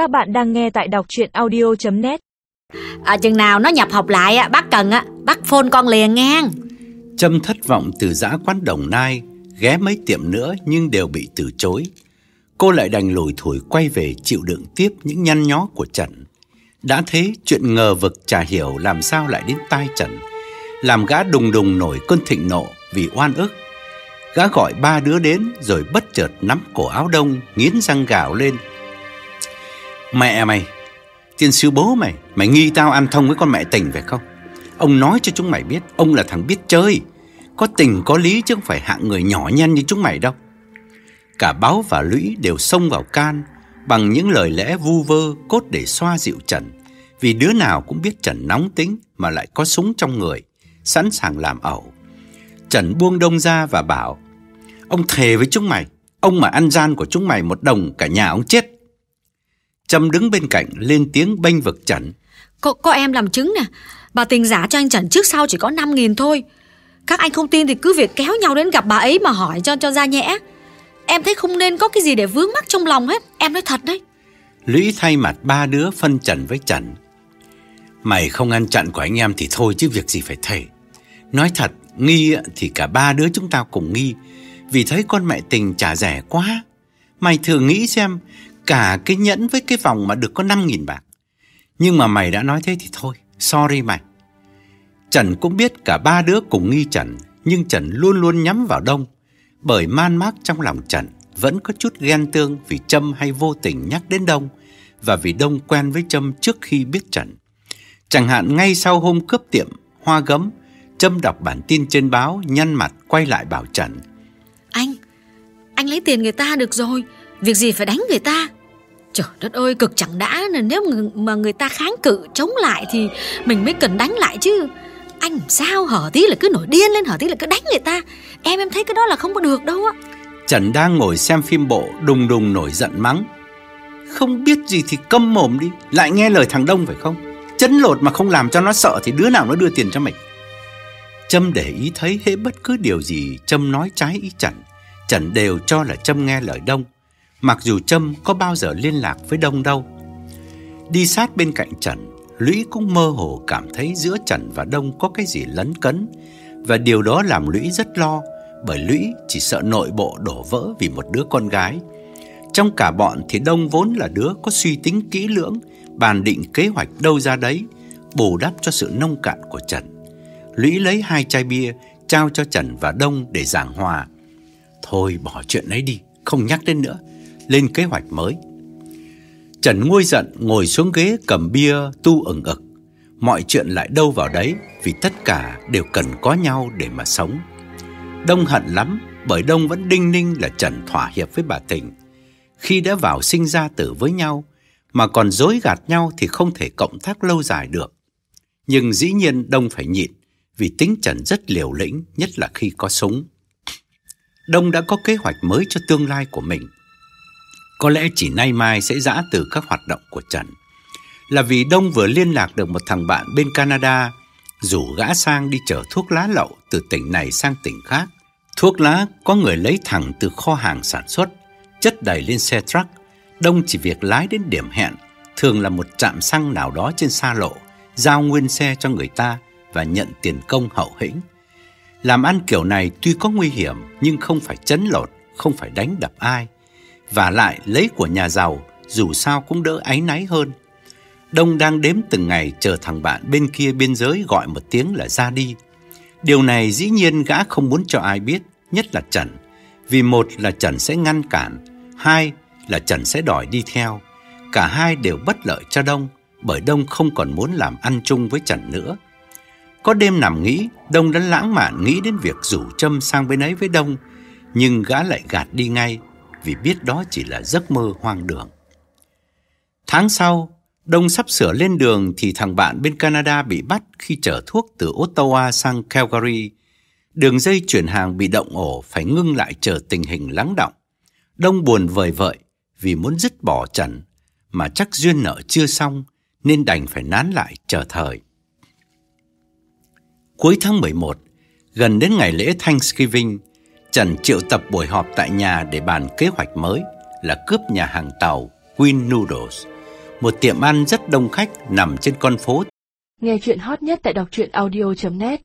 Các bạn đang nghe tại đọc chuyện audio.net à, Chừng nào nó nhập học lại á, bác cần á, bác phone con liền ngang Trâm thất vọng từ giã quán Đồng Nai, ghé mấy tiệm nữa nhưng đều bị từ chối. Cô lại đành lủi thủi quay về chịu đựng tiếp những nhăn nhó của Trần. Đã thế, chuyện ngờ vực chả hiểu làm sao lại đến tai Trần. Làm gã đùng đùng nổi cơn thịnh nộ vì oan ức. Gã gọi ba đứa đến rồi bất chợt nắm cổ áo đông, nghiến răng gào lên. Mẹ mày, tiên sư bố mày, mày nghi tao ăn thông với con mẹ tình phải không? Ông nói cho chúng mày biết, ông là thằng biết chơi. Có tình có lý chứ không phải hạng người nhỏ nhen như chúng mày đâu. Cả báo và lũy đều xông vào can bằng những lời lẽ vu vơ cốt để xoa dịu Trần. Vì đứa nào cũng biết Trần nóng tính mà lại có súng trong người, sẵn sàng làm ẩu. Trần buông đông ra và bảo, ông thề với chúng mày, ông mà ăn gian của chúng mày một đồng cả nhà ông chết. Trâm đứng bên cạnh lên tiếng bênh vực Trần. Có, có em làm chứng nè Bà tình giả cho anh Trần trước sau chỉ có 5 nghìn thôi Các anh không tin thì cứ việc kéo nhau đến gặp bà ấy mà hỏi cho cho ra nhẽ Em thấy không nên có cái gì để vướng mắc trong lòng hết Em nói thật đấy Lũy thay mặt ba đứa phân trần với Trần. Mày không ăn chặn của anh em thì thôi chứ việc gì phải thề. Nói thật, nghi thì cả ba đứa chúng ta cùng nghi. Vì thấy con mẹ tình trả rẻ quá. Mày thử nghĩ xem, cả cái nhẫn với cái vòng mà được có 5.000 bạc. Nhưng mà mày đã nói thế thì thôi, sorry mày. Trần cũng biết cả ba đứa cùng nghi Trần, nhưng Trần luôn luôn nhắm vào Đông. Bởi man mác trong lòng Trần vẫn có chút ghen tương vì Trâm hay vô tình nhắc đến Đông và vì Đông quen với Trâm trước khi biết Trần. Chẳng hạn ngay sau hôm cướp tiệm Hoa Gấm, Trâm đọc bản tin trên báo nhăn mặt quay lại bảo Trần. Anh, anh lấy tiền người ta được rồi Việc gì phải đánh người ta Trời đất ơi cực chẳng đã là Nếu mà người ta kháng cự chống lại Thì mình mới cần đánh lại chứ Anh sao hở tí là cứ nổi điên lên Hở tí là cứ đánh người ta Em em thấy cái đó là không có được đâu á Trần đang ngồi xem phim bộ đùng đùng nổi giận mắng. Không biết gì thì câm mồm đi, lại nghe lời thằng Đông phải không? Chấn lột mà không làm cho nó sợ thì đứa nào nó đưa tiền cho mình. Trâm để ý thấy hễ bất cứ điều gì Trâm nói trái ý Trần, Trần đều cho là Trâm nghe lời Đông, mặc dù Trâm có bao giờ liên lạc với Đông đâu. Đi sát bên cạnh Trần, Lũy cũng mơ hồ cảm thấy giữa Trần và Đông có cái gì lấn cấn, và điều đó làm Lũy rất lo, bởi Lũy chỉ sợ nội bộ đổ vỡ vì một đứa con gái. Trong cả bọn thì Đông vốn là đứa có suy tính kỹ lưỡng, bàn định kế hoạch đâu ra đấy, bù đắp cho sự nông cạn của Trần. Lũy lấy hai chai bia, trao cho Trần và Đông để giảng hòa. Thôi bỏ chuyện ấy đi, không nhắc đến nữa, lên kế hoạch mới. Trần nguôi giận ngồi xuống ghế cầm bia tu ửng ực. Mọi chuyện lại đâu vào đấy vì tất cả đều cần có nhau để mà sống. Đông hận lắm, bởi Đông vẫn đinh ninh là Trần thỏa hiệp với bà Tình. Khi đã vào sinh ra tử với nhau, mà còn dối gạt nhau thì không thể cộng tác lâu dài được. Nhưng dĩ nhiên Đông phải nhịn, vì tính Trần rất liều lĩnh, nhất là khi có súng. Đông đã có kế hoạch mới cho tương lai của mình. Có lẽ chỉ nay mai sẽ giã từ các hoạt động của Trần. Là vì Đông vừa liên lạc được một thằng bạn bên Canada rủ gã sang đi chở thuốc lá lậu từ tỉnh này sang tỉnh khác. Thuốc lá có người lấy thẳng từ kho hàng sản xuất, chất đầy lên xe truck. Đông chỉ việc lái đến điểm hẹn, thường là một trạm xăng nào đó trên xa lộ, giao nguyên xe cho người ta và nhận tiền công hậu hĩnh. Làm ăn kiểu này tuy có nguy hiểm nhưng không phải chấn lột, không phải đánh đập ai. Và lại lấy của nhà giàu dù sao cũng đỡ áy náy hơn. Đông đang đếm từng ngày chờ thằng bạn bên kia biên giới gọi một tiếng là ra đi. Điều này dĩ nhiên gã không muốn cho ai biết, nhất là Trần. Vì một là Trần sẽ ngăn cản, hai là Trần sẽ đòi đi theo. Cả hai đều bất lợi cho Đông, bởi Đông không còn muốn làm ăn chung với Trần nữa. Có đêm nằm nghĩ, Đông đã lãng mạn nghĩ đến việc rủ Trâm sang bên ấy với Đông, nhưng gã lại gạt đi ngay vì biết đó chỉ là giấc mơ hoang đường. Tháng sau, Đông sắp sửa lên đường thì thằng bạn bên Canada bị bắt khi chở thuốc từ Ottawa sang Calgary. Đường dây chuyển hàng bị động ổ phải ngưng lại chờ tình hình lắng động. Đông buồn vời vợi vì muốn dứt bỏ Trần mà chắc duyên nợ chưa xong nên đành phải nán lại chờ thời. Cuối tháng 11, gần đến ngày lễ Thanksgiving, Trần triệu tập buổi họp tại nhà để bàn kế hoạch mới là cướp nhà hàng tàu Queen Noodles. một tiệm ăn rất đông khách nằm trên con phố. Nghe chuyện hot nhất tại đọc truyện audio.net